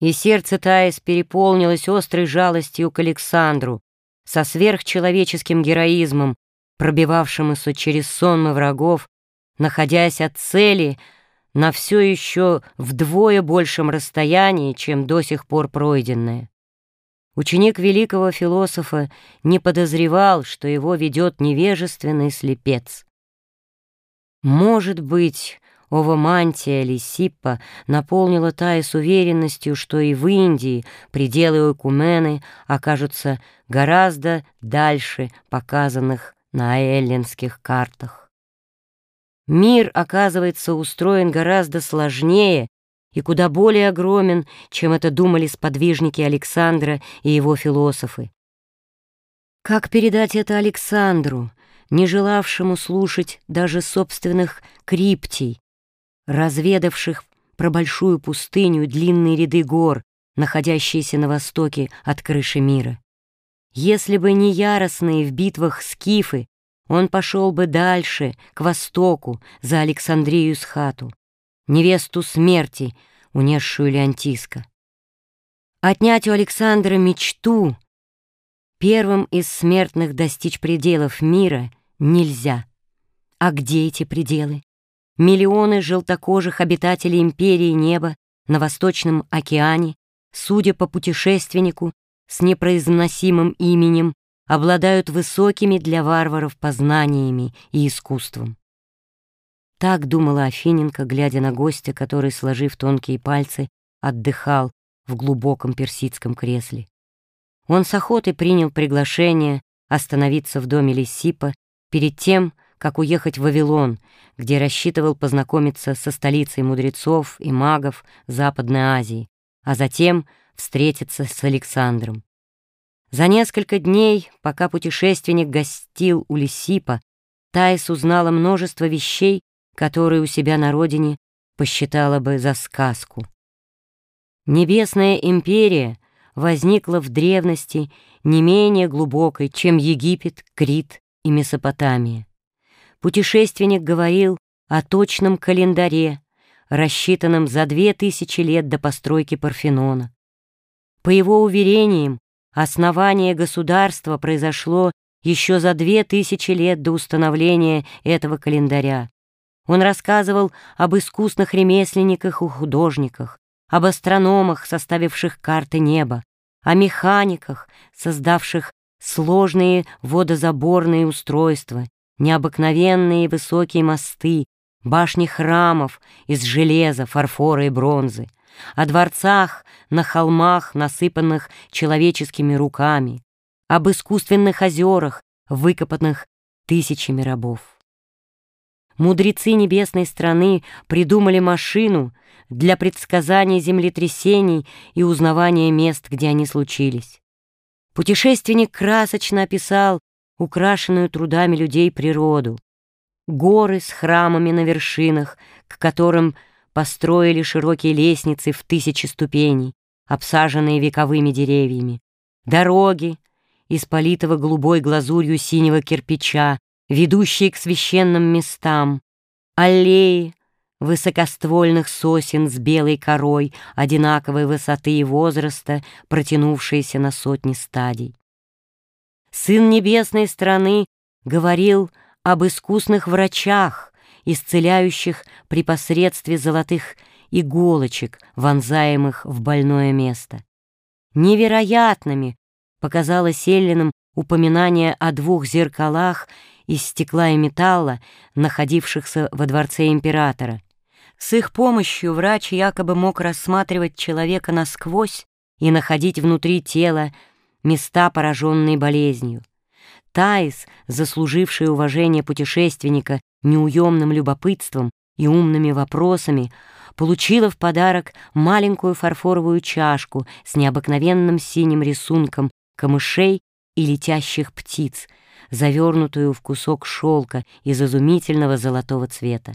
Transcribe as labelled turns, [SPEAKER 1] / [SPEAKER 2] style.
[SPEAKER 1] И сердце Таис переполнилось острой жалостью к Александру, со сверхчеловеческим героизмом, пробивавшемуся через сонмы врагов, находясь от цели на все еще вдвое большем расстоянии, чем до сих пор пройденное. Ученик великого философа не подозревал, что его ведет невежественный слепец. Может быть, Овомантия Лисиппа наполнила Тая с уверенностью, что и в Индии пределы Экумены окажутся гораздо дальше показанных на эллинских картах. Мир, оказывается, устроен гораздо сложнее и куда более огромен, чем это думали сподвижники Александра и его философы. Как передать это Александру, не желавшему слушать даже собственных криптий, разведавших про большую пустыню длинные ряды гор, находящиеся на востоке от крыши мира. Если бы не яростные в битвах скифы, он пошел бы дальше, к востоку, за Александрию с хату, невесту смерти, унесшую Леонтиска. Отнять у Александра мечту, первым из смертных достичь пределов мира, нельзя. А где эти пределы? Миллионы желтокожих обитателей империи неба на Восточном океане, судя по путешественнику с непроизносимым именем, обладают высокими для варваров познаниями и искусством. Так думала Афиненко, глядя на гостя, который, сложив тонкие пальцы, отдыхал в глубоком персидском кресле. Он с охотой принял приглашение остановиться в доме Лисипа перед тем, как уехать в Вавилон, где рассчитывал познакомиться со столицей мудрецов и магов Западной Азии, а затем встретиться с Александром. За несколько дней, пока путешественник гостил у Лисипа, Таис узнала множество вещей, которые у себя на родине посчитала бы за сказку. Небесная империя возникла в древности не менее глубокой, чем Египет, Крит и Месопотамия. Путешественник говорил о точном календаре, рассчитанном за две тысячи лет до постройки Парфенона. По его уверениям, основание государства произошло еще за две тысячи лет до установления этого календаря. Он рассказывал об искусных ремесленниках и художниках, об астрономах, составивших карты неба, о механиках, создавших сложные водозаборные устройства, необыкновенные высокие мосты, башни храмов из железа, фарфора и бронзы, о дворцах на холмах, насыпанных человеческими руками, об искусственных озерах, выкопанных тысячами рабов. Мудрецы небесной страны придумали машину для предсказания землетрясений и узнавания мест, где они случились. Путешественник красочно описал украшенную трудами людей природу, горы с храмами на вершинах, к которым построили широкие лестницы в тысячи ступеней, обсаженные вековыми деревьями, дороги из политого голубой глазурью синего кирпича, ведущие к священным местам, аллеи высокоствольных сосен с белой корой одинаковой высоты и возраста, протянувшиеся на сотни стадий. Сын небесной страны говорил об искусных врачах, исцеляющих при посредстве золотых иголочек, вонзаемых в больное место. Невероятными показалось Эллином упоминание о двух зеркалах из стекла и металла, находившихся во дворце императора. С их помощью врач якобы мог рассматривать человека насквозь и находить внутри тела места, пораженные болезнью. Таис, заслуживший уважение путешественника неуемным любопытством и умными вопросами, получила в подарок маленькую фарфоровую чашку с необыкновенным синим рисунком камышей и летящих птиц, завернутую в кусок шелка из изумительного золотого цвета.